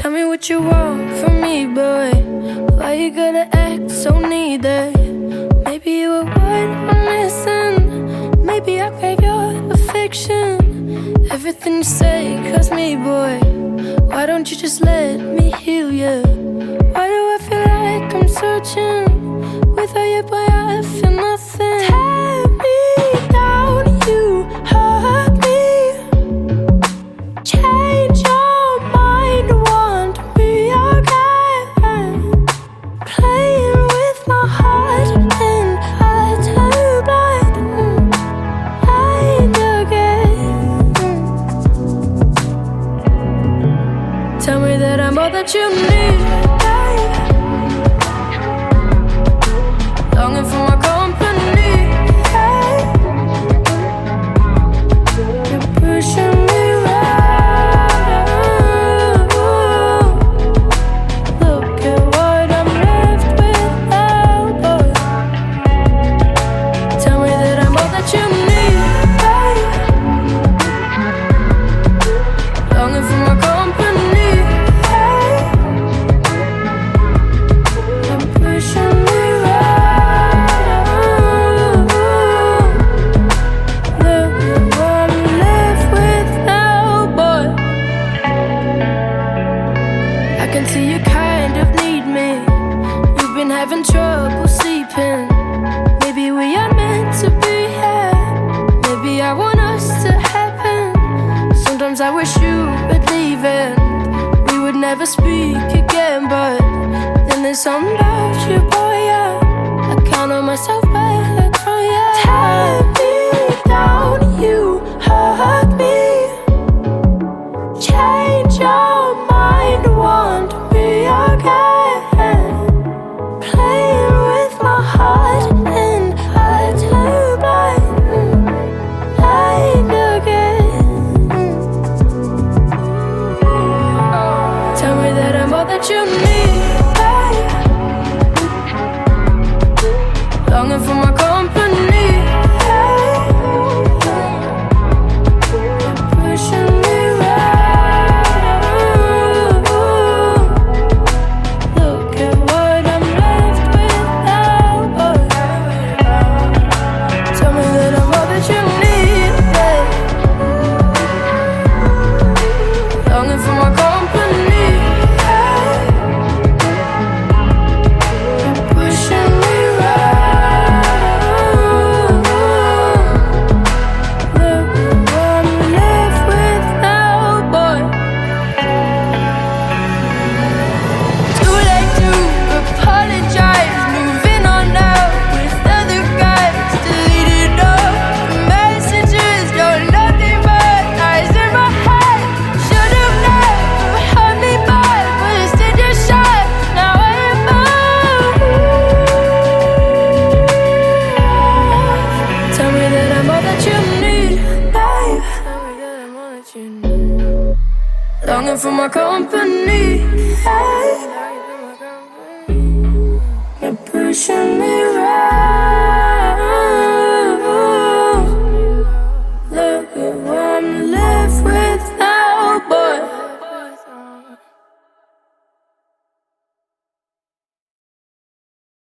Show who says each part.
Speaker 1: Tell me what you want from me, boy. Why you gotta act so needy? Maybe you were what I'm missing. Maybe I crave your affection. Everything you say cuts me, boy. Why don't you just let me heal you? Why do I feel like I'm searching? Without you, boy, I feel nothing. That you need. Can see you kind of need me. You've been having trouble sleeping. Maybe we are meant to be here. Maybe I want us to happen. Sometimes I wish you would leave and we would never speak again. But then there's something about you, boy. Yeah. I count on myself you Longing for my company. Hey. You're pushing me